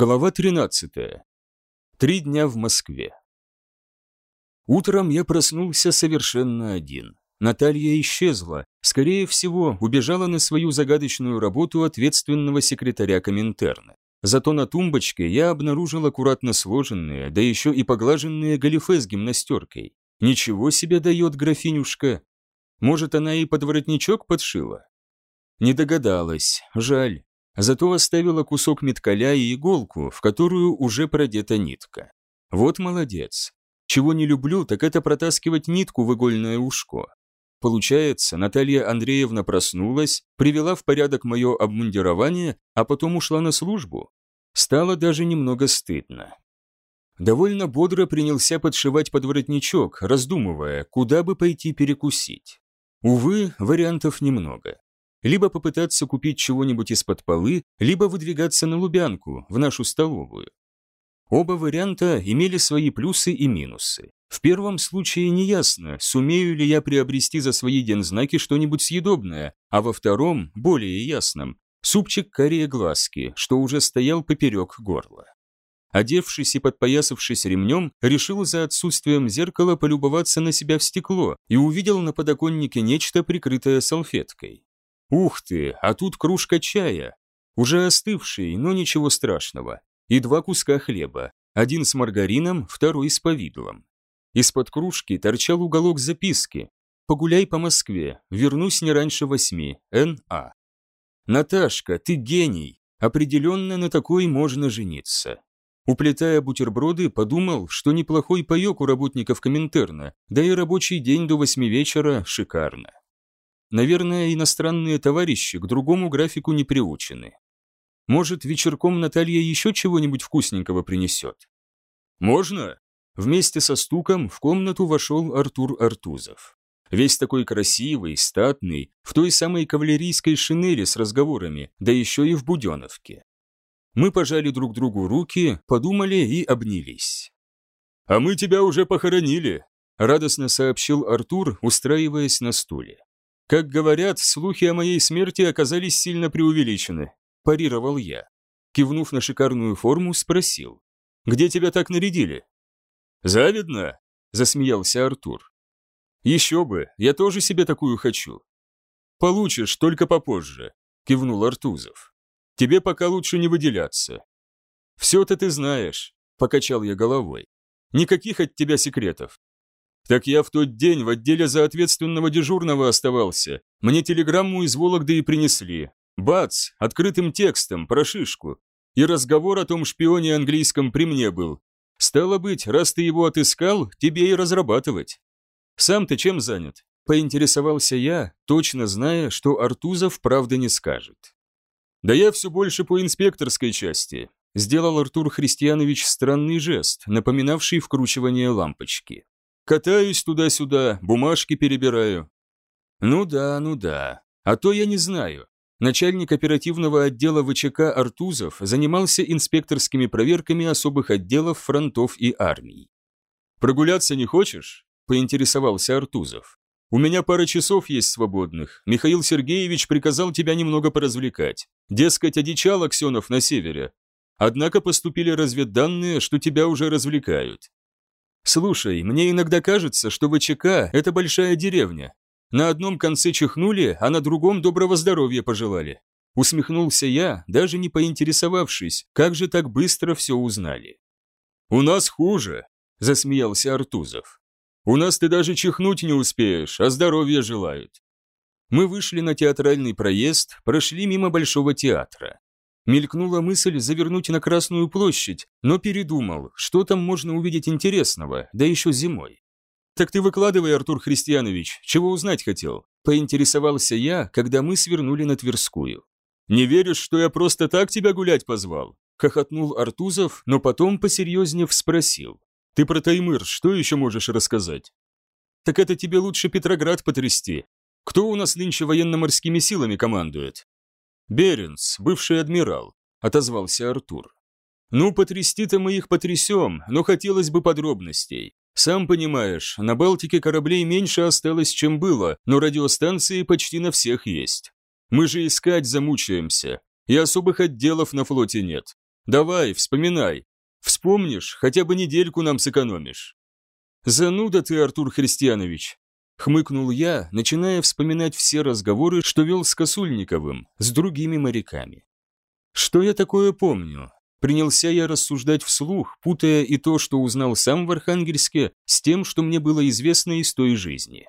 Глава 13. Три дня в Москве. Утром я проснулся совершенно один. Наталья исчезла, скорее всего, убежала на свою загадочную работу ответственного секретаря Коминтерна. Зато на тумбочке я обнаружил аккуратно сложенные, да еще и поглаженные галифе с гимнастеркой. Ничего себе дает графинюшка. Может, она и подворотничок подшила? Не догадалась, жаль зато оставила кусок меткаля и иголку, в которую уже продета нитка. Вот молодец. Чего не люблю, так это протаскивать нитку в игольное ушко. Получается, Наталья Андреевна проснулась, привела в порядок мое обмундирование, а потом ушла на службу. Стало даже немного стыдно. Довольно бодро принялся подшивать подворотничок, раздумывая, куда бы пойти перекусить. Увы, вариантов немного либо попытаться купить чего-нибудь из-под полы, либо выдвигаться на Лубянку, в нашу столовую. Оба варианта имели свои плюсы и минусы. В первом случае неясно, сумею ли я приобрести за свои дензнаки что-нибудь съедобное, а во втором, более ясном, супчик карие глазки, что уже стоял поперек горла. Одевшись и подпоясавшись ремнем, решил за отсутствием зеркала полюбоваться на себя в стекло и увидел на подоконнике нечто, прикрытое салфеткой. Ух ты, а тут кружка чая. Уже остывший, но ничего страшного. И два куска хлеба. Один с маргарином, второй с повидлом. Из-под кружки торчал уголок записки. «Погуляй по Москве, вернусь не раньше восьми, Н.А.» «Наташка, ты гений! Определенно на такой можно жениться». Уплетая бутерброды, подумал, что неплохой паек у работников Коминтерна, да и рабочий день до восьми вечера шикарно. Наверное, иностранные товарищи к другому графику не приучены. Может, вечерком Наталья еще чего-нибудь вкусненького принесет? Можно? Вместе со стуком в комнату вошел Артур Артузов. Весь такой красивый, статный, в той самой кавалерийской шинели с разговорами, да еще и в буденовке. Мы пожали друг другу руки, подумали и обнялись. «А мы тебя уже похоронили», — радостно сообщил Артур, устраиваясь на стуле. Как говорят, слухи о моей смерти оказались сильно преувеличены. Парировал я. Кивнув на шикарную форму, спросил. «Где тебя так нарядили?» «Завидно?» – засмеялся Артур. «Еще бы, я тоже себе такую хочу». «Получишь, только попозже», – кивнул Артузов. «Тебе пока лучше не выделяться». «Все-то ты знаешь», – покачал я головой. «Никаких от тебя секретов. Так я в тот день в отделе за ответственного дежурного оставался. Мне телеграмму из Вологды и принесли. Бац, открытым текстом, про шишку. И разговор о том шпионе английском при мне был. Стало быть, раз ты его отыскал, тебе и разрабатывать. Сам ты чем занят? Поинтересовался я, точно зная, что Артузов правда не скажет. Да я все больше по инспекторской части. Сделал Артур Христианович странный жест, напоминавший вкручивание лампочки. Катаюсь туда-сюда, бумажки перебираю. Ну да, ну да. А то я не знаю. Начальник оперативного отдела ВЧК Артузов занимался инспекторскими проверками особых отделов фронтов и армий. «Прогуляться не хочешь?» – поинтересовался Артузов. «У меня пара часов есть свободных. Михаил Сергеевич приказал тебя немного поразвлекать. Дескать, одичал Аксенов на севере. Однако поступили разведданные, что тебя уже развлекают. Слушай, мне иногда кажется, что ВЧК – это большая деревня. На одном конце чихнули, а на другом доброго здоровья пожелали. Усмехнулся я, даже не поинтересовавшись, как же так быстро все узнали. «У нас хуже», – засмеялся Артузов. «У нас ты даже чихнуть не успеешь, а здоровья желают». Мы вышли на театральный проезд, прошли мимо Большого театра. Мелькнула мысль завернуть на Красную площадь, но передумал, что там можно увидеть интересного, да еще зимой. «Так ты выкладывай, Артур Христианович, чего узнать хотел?» Поинтересовался я, когда мы свернули на Тверскую. «Не веришь, что я просто так тебя гулять позвал?» Хохотнул Артузов, но потом посерьезнее спросил. «Ты про Таймыр что еще можешь рассказать?» «Так это тебе лучше Петроград потрясти. Кто у нас нынче военно-морскими силами командует?» «Беренс, бывший адмирал», — отозвался Артур. «Ну, потрясти-то мы их потрясем, но хотелось бы подробностей. Сам понимаешь, на Балтике кораблей меньше осталось, чем было, но радиостанции почти на всех есть. Мы же искать замучаемся, и особых отделов на флоте нет. Давай, вспоминай. Вспомнишь, хотя бы недельку нам сэкономишь». «Зануда ты, Артур Христианович!» Хмыкнул я, начиная вспоминать все разговоры, что вел с Косульниковым, с другими моряками. Что я такое помню? Принялся я рассуждать вслух, путая и то, что узнал сам в Архангельске, с тем, что мне было известно из той жизни.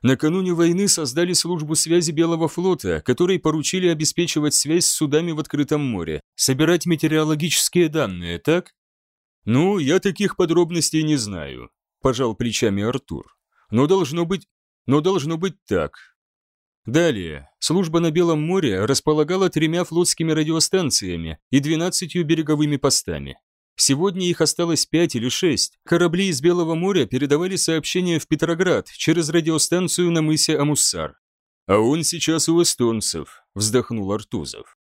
Накануне войны создали службу связи Белого флота, которой поручили обеспечивать связь с судами в открытом море, собирать метеорологические данные, так? Ну, я таких подробностей не знаю, пожал плечами Артур. Но должно быть... Но должно быть так. Далее. Служба на Белом море располагала тремя флотскими радиостанциями и двенадцатью береговыми постами. Сегодня их осталось пять или шесть. Корабли из Белого моря передавали сообщения в Петроград через радиостанцию на мысе Амуссар. «А он сейчас у эстонцев», – вздохнул Артузов.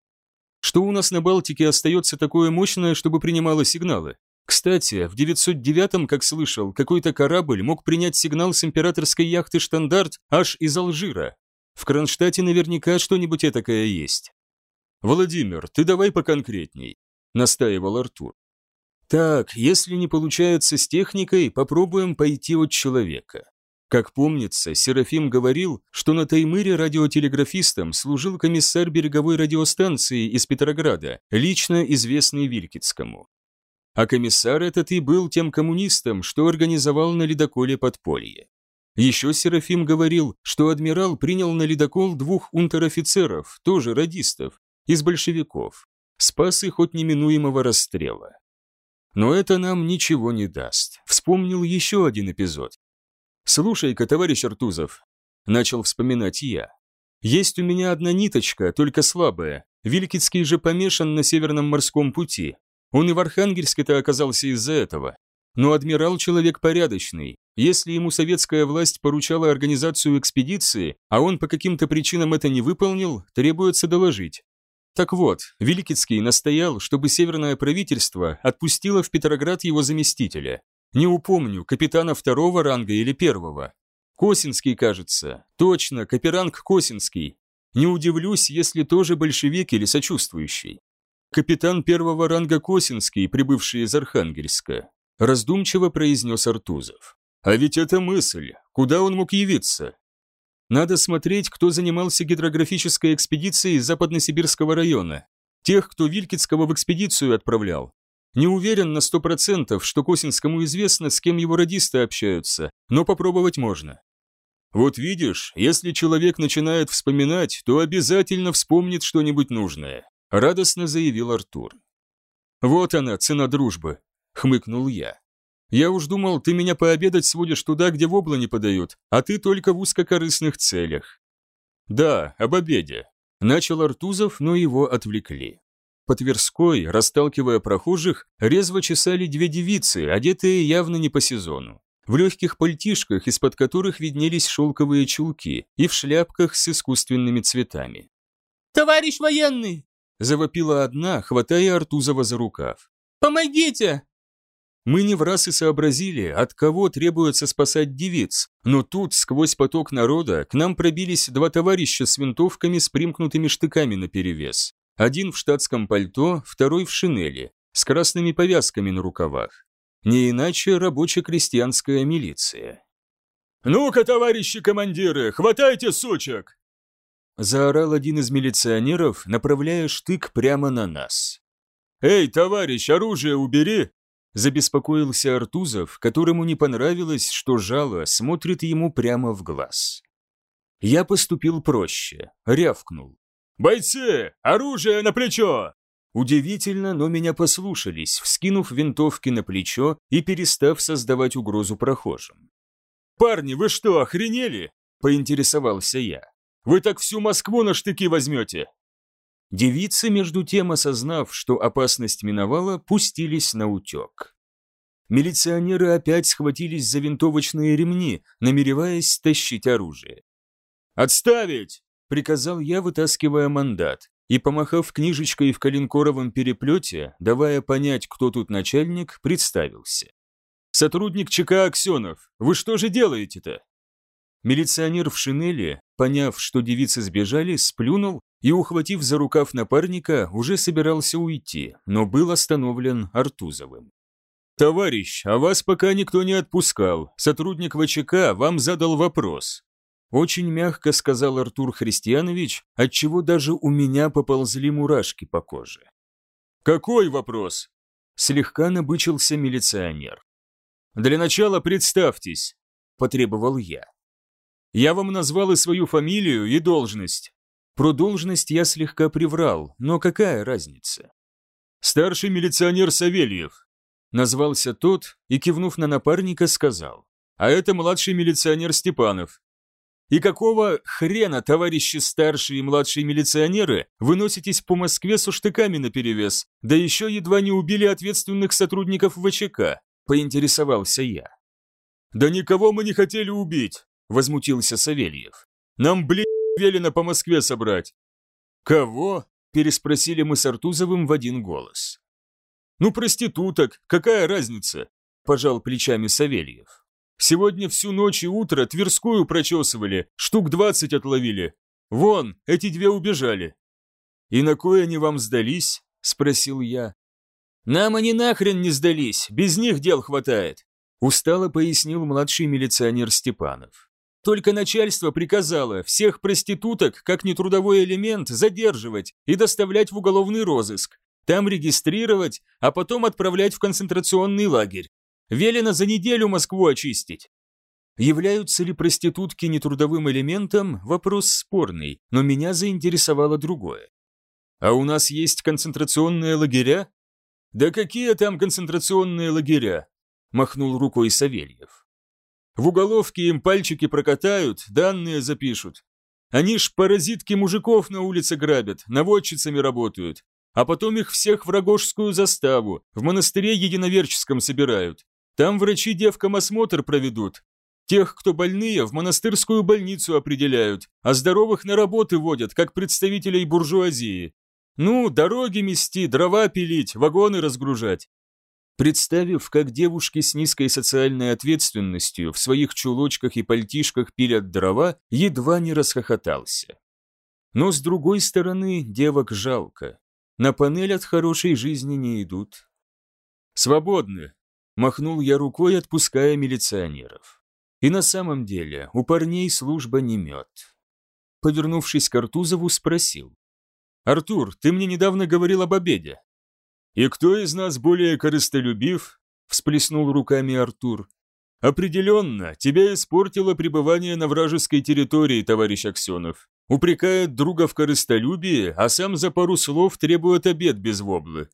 «Что у нас на Балтике остается такое мощное, чтобы принимало сигналы? Кстати, в 909-м, как слышал, какой-то корабль мог принять сигнал с императорской яхты «Штандарт» аж из Алжира. В Кронштадте наверняка что-нибудь этакое есть. «Владимир, ты давай поконкретней», — настаивал Артур. «Так, если не получается с техникой, попробуем пойти от человека. Как помнится, Серафим говорил, что на Таймыре радиотелеграфистом служил комиссар береговой радиостанции из Петрограда, лично известный Вилькицкому. А комиссар этот и был тем коммунистом, что организовал на ледоколе подполье. Еще Серафим говорил, что адмирал принял на ледокол двух унтер-офицеров, тоже радистов, из большевиков, спас их от неминуемого расстрела. Но это нам ничего не даст. Вспомнил еще один эпизод. «Слушай-ка, товарищ Артузов», — начал вспоминать я. «Есть у меня одна ниточка, только слабая. Вилькицкий же помешан на Северном морском пути. Он и в Архангельске-то оказался из-за этого. Но адмирал человек порядочный. Если ему советская власть поручала организацию экспедиции, а он по каким-то причинам это не выполнил, требуется доложить. Так вот, Великицкий настоял, чтобы северное правительство отпустило в Петроград его заместителя. Не упомню, капитана второго ранга или первого. Косинский, кажется. Точно, каперанг Косинский. Не удивлюсь, если тоже большевик или сочувствующий. «Капитан первого ранга Косинский, прибывший из Архангельска», раздумчиво произнес Артузов. «А ведь это мысль. Куда он мог явиться?» «Надо смотреть, кто занимался гидрографической экспедицией Западносибирского района. Тех, кто Вилькицкого в экспедицию отправлял. Не уверен на сто процентов, что Косинскому известно, с кем его радисты общаются, но попробовать можно. Вот видишь, если человек начинает вспоминать, то обязательно вспомнит что-нибудь нужное. — радостно заявил Артур. «Вот она, цена дружбы», — хмыкнул я. «Я уж думал, ты меня пообедать сводишь туда, где вобла не подают, а ты только в узкокорыстных целях». «Да, об обеде», — начал Артузов, но его отвлекли. По Тверской, расталкивая прохожих, резво чесали две девицы, одетые явно не по сезону. В легких пальтишках, из-под которых виднелись шелковые чулки, и в шляпках с искусственными цветами. «Товарищ военный!» Завопила одна, хватая Артузова за рукав. «Помогите!» Мы не в раз и сообразили, от кого требуется спасать девиц, но тут, сквозь поток народа, к нам пробились два товарища с винтовками с примкнутыми штыками наперевес. Один в штатском пальто, второй в шинели, с красными повязками на рукавах. Не иначе рабоче-крестьянская милиция. «Ну-ка, товарищи командиры, хватайте сучек!» Заорал один из милиционеров, направляя штык прямо на нас. «Эй, товарищ, оружие убери!» Забеспокоился Артузов, которому не понравилось, что жало смотрит ему прямо в глаз. Я поступил проще, рявкнул. «Бойцы, оружие на плечо!» Удивительно, но меня послушались, вскинув винтовки на плечо и перестав создавать угрозу прохожим. «Парни, вы что, охренели?» – поинтересовался я. Вы так всю Москву на штыки возьмете!» Девицы, между тем осознав, что опасность миновала, пустились на утек. Милиционеры опять схватились за винтовочные ремни, намереваясь стащить оружие. «Отставить!» – приказал я, вытаскивая мандат, и, помахав книжечкой в калинкоровом переплете, давая понять, кто тут начальник, представился. «Сотрудник ЧК Аксенов, вы что же делаете-то?» Милиционер в шинели, поняв, что девицы сбежали, сплюнул и, ухватив за рукав напарника, уже собирался уйти, но был остановлен Артузовым. «Товарищ, а вас пока никто не отпускал. Сотрудник ВЧК вам задал вопрос». Очень мягко сказал Артур Христианович, отчего даже у меня поползли мурашки по коже. «Какой вопрос?» Слегка набычился милиционер. «Для начала представьтесь», – потребовал я. «Я вам назвал и свою фамилию, и должность». Про должность я слегка приврал, но какая разница? «Старший милиционер Савельев», – назвался тот и, кивнув на напарника, сказал. «А это младший милиционер Степанов. И какого хрена, товарищи старшие и младшие милиционеры, вы носитесь по Москве со штыками наперевес, да еще едва не убили ответственных сотрудников ВЧК?» – поинтересовался я. «Да никого мы не хотели убить», – возмутился Савельев. «Нам, блин, велено по Москве собрать». «Кого?» – переспросили мы с Артузовым в один голос. «Ну, проституток, какая разница?» – пожал плечами Савельев. Сегодня всю ночь и утро Тверскую прочесывали, штук двадцать отловили. Вон, эти две убежали». «И на кое они вам сдались?» – спросил я. «Нам они нахрен не сдались, без них дел хватает», – устало пояснил младший милиционер Степанов. «Только начальство приказало всех проституток, как нетрудовой элемент, задерживать и доставлять в уголовный розыск, там регистрировать, а потом отправлять в концентрационный лагерь. Велено за неделю Москву очистить. Являются ли проститутки нетрудовым элементом – вопрос спорный, но меня заинтересовало другое. А у нас есть концентрационные лагеря? Да какие там концентрационные лагеря? Махнул рукой Савельев. В уголовке им пальчики прокатают, данные запишут. Они ж паразитки мужиков на улице грабят, наводчицами работают, а потом их всех в Рогожскую заставу, в монастыре единоверческом собирают. Там врачи девкам осмотр проведут. Тех, кто больные, в монастырскую больницу определяют, а здоровых на работы водят, как представителей буржуазии. Ну, дороги мести, дрова пилить, вагоны разгружать. Представив, как девушки с низкой социальной ответственностью в своих чулочках и пальтишках пилят дрова, едва не расхохотался. Но с другой стороны, девок жалко. На панель от хорошей жизни не идут. «Свободны», Махнул я рукой, отпуская милиционеров. И на самом деле у парней служба не мед. Повернувшись к Артузову, спросил. «Артур, ты мне недавно говорил об обеде». «И кто из нас более корыстолюбив?» всплеснул руками Артур. «Определенно, тебя испортило пребывание на вражеской территории, товарищ Аксенов. Упрекает друга в корыстолюбии, а сам за пару слов требует обед без воблы.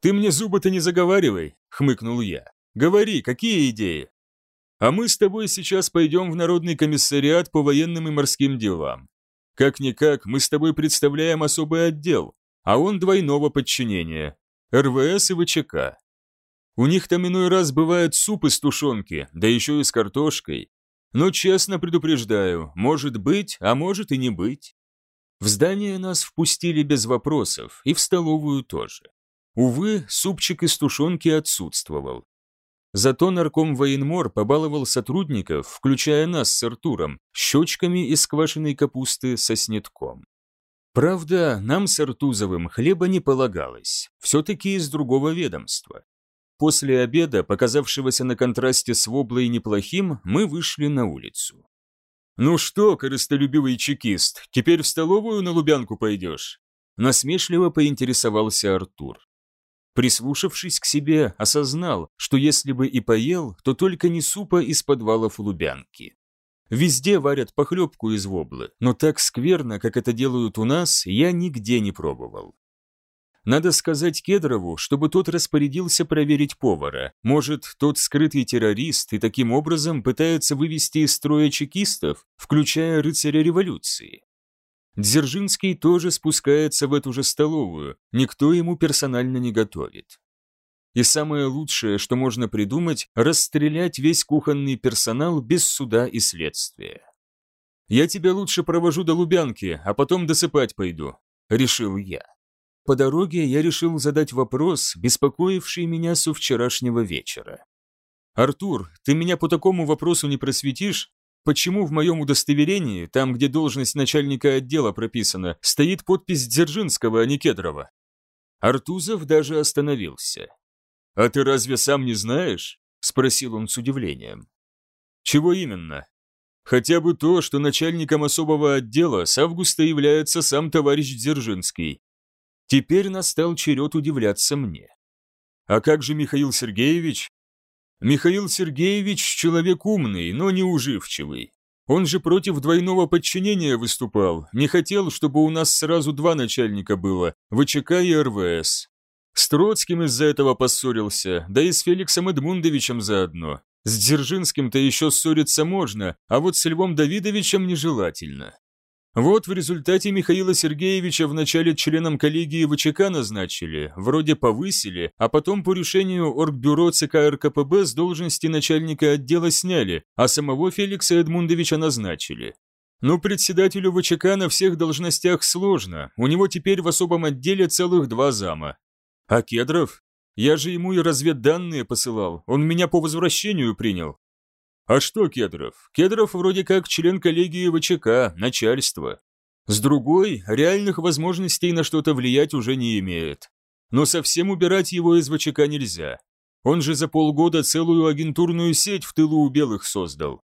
«Ты мне зубы-то не заговаривай», — хмыкнул я. «Говори, какие идеи?» «А мы с тобой сейчас пойдем в Народный комиссариат по военным и морским делам. Как-никак, мы с тобой представляем особый отдел, а он двойного подчинения. РВС и ВЧК. У них там иной раз бывает суп из тушенки, да еще и с картошкой. Но честно предупреждаю, может быть, а может и не быть. В здание нас впустили без вопросов, и в столовую тоже. Увы, супчик из тушенки отсутствовал. Зато нарком военмор побаловал сотрудников, включая нас с Артуром, щечками из квашеной капусты со снитком. Правда, нам с Артузовым хлеба не полагалось, все-таки из другого ведомства. После обеда, показавшегося на контрасте с воблой неплохим, мы вышли на улицу. «Ну что, корыстолюбивый чекист, теперь в столовую на Лубянку пойдешь?» Насмешливо поинтересовался Артур. Прислушавшись к себе, осознал, что если бы и поел, то только не супа из подвалов Лубянки. Везде варят похлебку из воблы, но так скверно, как это делают у нас, я нигде не пробовал. Надо сказать Кедрову, чтобы тот распорядился проверить повара. Может, тот скрытый террорист и таким образом пытается вывести из строя чекистов, включая рыцаря революции. Дзержинский тоже спускается в эту же столовую, никто ему персонально не готовит. И самое лучшее, что можно придумать, расстрелять весь кухонный персонал без суда и следствия. «Я тебя лучше провожу до Лубянки, а потом досыпать пойду», — решил я. По дороге я решил задать вопрос, беспокоивший меня со вчерашнего вечера. «Артур, ты меня по такому вопросу не просветишь? почему в моем удостоверении, там, где должность начальника отдела прописана, стоит подпись Дзержинского, а не Кедрова? Артузов даже остановился. «А ты разве сам не знаешь?» – спросил он с удивлением. «Чего именно?» «Хотя бы то, что начальником особого отдела с августа является сам товарищ Дзержинский. Теперь настал черед удивляться мне. А как же Михаил Сергеевич? Михаил Сергеевич человек умный, но неуживчивый. Он же против двойного подчинения выступал, не хотел, чтобы у нас сразу два начальника было, ВЧК и РВС. С Троцким из-за этого поссорился, да и с Феликсом Эдмундовичем заодно. С Дзержинским-то еще ссориться можно, а вот с Львом Давидовичем нежелательно. Вот в результате Михаила Сергеевича вначале членом коллегии ВЧК назначили, вроде повысили, а потом по решению Оргбюро ЦК РКПБ с должности начальника отдела сняли, а самого Феликса Эдмундовича назначили. Но председателю ВЧК на всех должностях сложно, у него теперь в особом отделе целых два зама. А Кедров? Я же ему и разведданные посылал, он меня по возвращению принял. А что Кедров? Кедров вроде как член коллегии ВЧК, начальства. С другой, реальных возможностей на что-то влиять уже не имеет. Но совсем убирать его из ВЧК нельзя. Он же за полгода целую агентурную сеть в тылу у белых создал.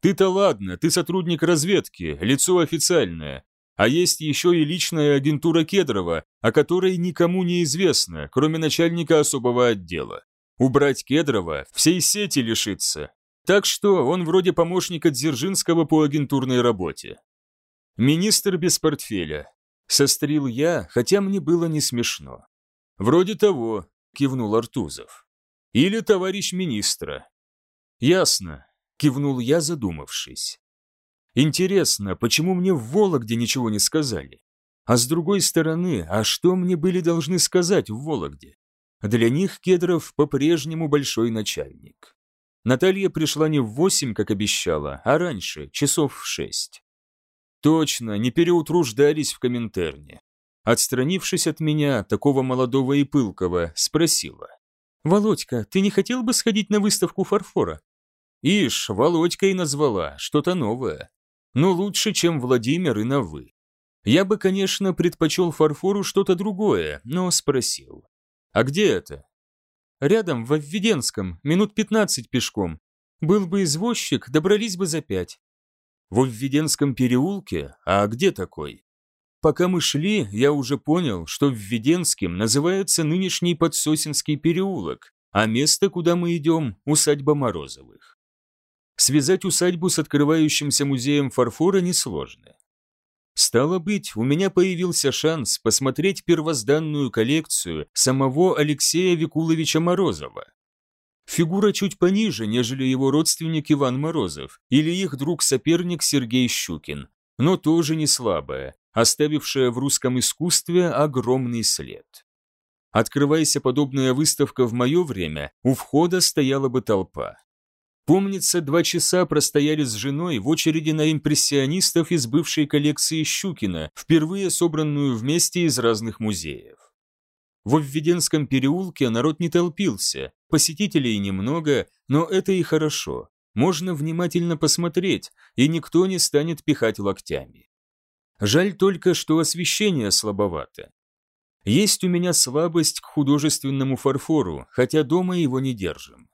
Ты-то ладно, ты сотрудник разведки, лицо официальное. А есть еще и личная агентура Кедрова, о которой никому не известно, кроме начальника особого отдела. Убрать Кедрова, всей сети лишиться, так что он вроде помощника Дзержинского по агентурной работе. Министр без портфеля. Сострил я, хотя мне было не смешно. Вроде того, кивнул Артузов. Или товарищ министра. Ясно, кивнул я, задумавшись. Интересно, почему мне в Вологде ничего не сказали? А с другой стороны, а что мне были должны сказать в Вологде? Для них Кедров по-прежнему большой начальник. Наталья пришла не в восемь, как обещала, а раньше, часов в шесть. Точно, не переутруждались в Коминтерне. Отстранившись от меня, такого молодого и пылкого, спросила. «Володька, ты не хотел бы сходить на выставку фарфора?» Ишь, Володька и назвала, что-то новое. Но лучше, чем Владимир и на «вы». Я бы, конечно, предпочел фарфору что-то другое, но спросил. «А где это?» Рядом, в Введенском, минут пятнадцать пешком. Был бы извозчик, добрались бы за пять. В Введенском переулке? А где такой? Пока мы шли, я уже понял, что в Введенском называется нынешний Подсосинский переулок, а место, куда мы идем, усадьба Морозовых. Связать усадьбу с открывающимся музеем фарфора несложно. Стало быть, у меня появился шанс посмотреть первозданную коллекцию самого Алексея Викуловича Морозова. Фигура чуть пониже, нежели его родственник Иван Морозов или их друг-соперник Сергей Щукин, но тоже не слабая, оставившая в русском искусстве огромный след. Открывайся подобная выставка в мое время, у входа стояла бы толпа. Помнится, два часа простояли с женой в очереди на импрессионистов из бывшей коллекции Щукина, впервые собранную вместе из разных музеев. В Введенском переулке народ не толпился, посетителей немного, но это и хорошо. Можно внимательно посмотреть, и никто не станет пихать локтями. Жаль только, что освещение слабовато. Есть у меня слабость к художественному фарфору, хотя дома его не держим.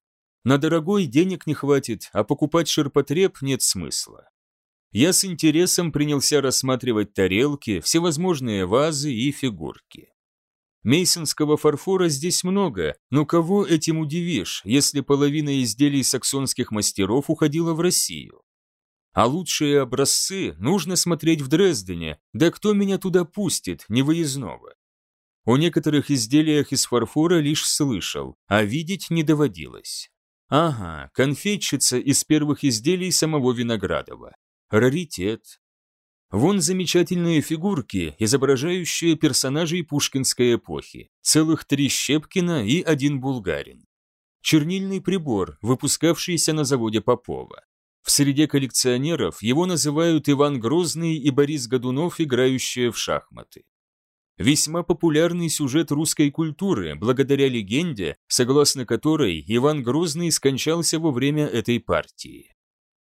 На дорогой денег не хватит, а покупать ширпотреб нет смысла. Я с интересом принялся рассматривать тарелки, всевозможные вазы и фигурки. Мейсонского фарфора здесь много, но кого этим удивишь, если половина изделий саксонских мастеров уходила в Россию? А лучшие образцы нужно смотреть в Дрездене, да кто меня туда пустит, невыездного? О некоторых изделиях из фарфора лишь слышал, а видеть не доводилось. Ага, конфетчица из первых изделий самого Виноградова. Раритет. Вон замечательные фигурки, изображающие персонажей пушкинской эпохи. Целых три Щепкина и один Булгарин. Чернильный прибор, выпускавшийся на заводе Попова. В среде коллекционеров его называют Иван Грозный и Борис Годунов, играющие в шахматы. Весьма популярный сюжет русской культуры, благодаря легенде, согласно которой Иван Грозный скончался во время этой партии.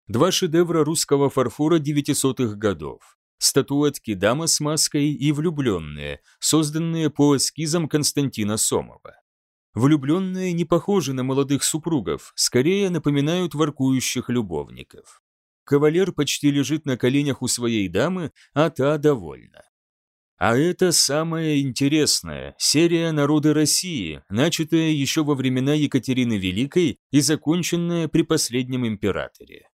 Два шедевра русского фарфора 900-х годов. Статуэтки «Дама с маской» и «Влюбленные», созданные по эскизам Константина Сомова. Влюбленные не похожи на молодых супругов, скорее напоминают воркующих любовников. Кавалер почти лежит на коленях у своей дамы, а та довольна. А это самое интересное – серия «Народы России», начатая еще во времена Екатерины Великой и законченная при последнем императоре.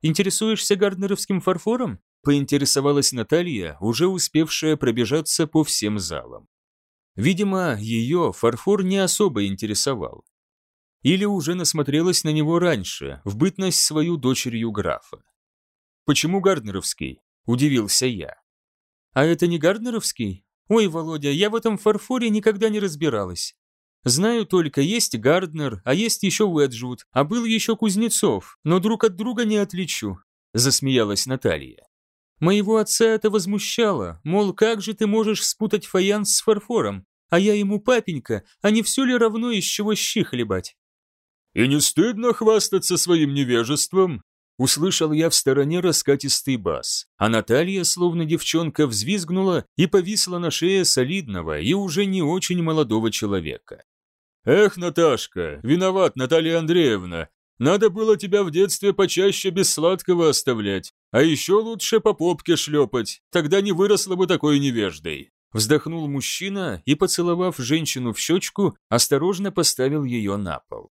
«Интересуешься гарднеровским фарфором?» – поинтересовалась Наталья, уже успевшая пробежаться по всем залам. Видимо, ее фарфор не особо интересовал. Или уже насмотрелась на него раньше, в бытность свою дочерью графа. «Почему Гарднеровский?» – удивился я. «А это не Гарднеровский? Ой, Володя, я в этом фарфоре никогда не разбиралась. Знаю только, есть Гарднер, а есть еще Уэджвуд, а был еще Кузнецов, но друг от друга не отличу», – засмеялась Наталья. Моего отца это возмущало, мол, как же ты можешь спутать фаянс с фарфором? А я ему папенька, а не все ли равно из чего щи хлебать? «И не стыдно хвастаться своим невежеством?» Услышал я в стороне раскатистый бас, а Наталья, словно девчонка, взвизгнула и повисла на шее солидного и уже не очень молодого человека. «Эх, Наташка, виноват, Наталья Андреевна, надо было тебя в детстве почаще без сладкого оставлять, а еще лучше по попке шлепать, тогда не выросла бы такой невеждой». Вздохнул мужчина и, поцеловав женщину в щечку, осторожно поставил ее на пол.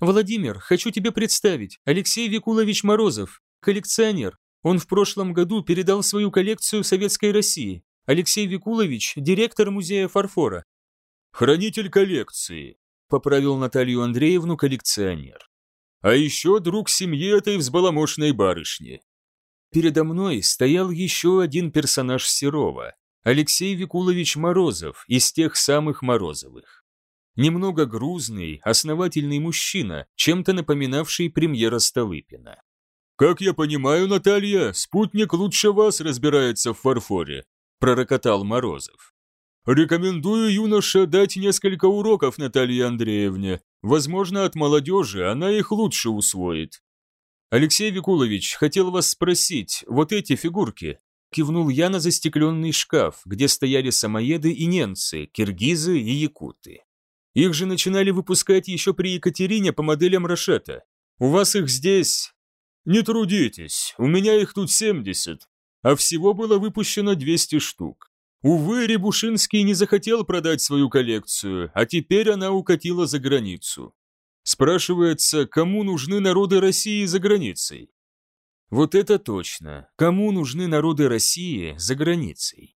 «Владимир, хочу тебе представить, Алексей Викулович Морозов, коллекционер. Он в прошлом году передал свою коллекцию Советской России. Алексей Викулович – директор музея фарфора». «Хранитель коллекции», – поправил Наталью Андреевну коллекционер. «А еще друг семьи этой взбаламошной барышни». Передо мной стоял еще один персонаж Серова, Алексей Викулович Морозов из тех самых Морозовых. Немного грузный, основательный мужчина, чем-то напоминавший премьера Столыпина. «Как я понимаю, Наталья, спутник лучше вас разбирается в фарфоре», – пророкотал Морозов. «Рекомендую юноше дать несколько уроков Наталье Андреевне. Возможно, от молодежи она их лучше усвоит». «Алексей Викулович, хотел вас спросить, вот эти фигурки, Кивнул я на застекленный шкаф, где стояли самоеды и немцы, киргизы и якуты. Их же начинали выпускать еще при Екатерине по моделям Рошета. У вас их здесь... Не трудитесь, у меня их тут 70, а всего было выпущено 200 штук. Увы, Рябушинский не захотел продать свою коллекцию, а теперь она укатила за границу. Спрашивается, кому нужны народы России за границей? Вот это точно. Кому нужны народы России за границей?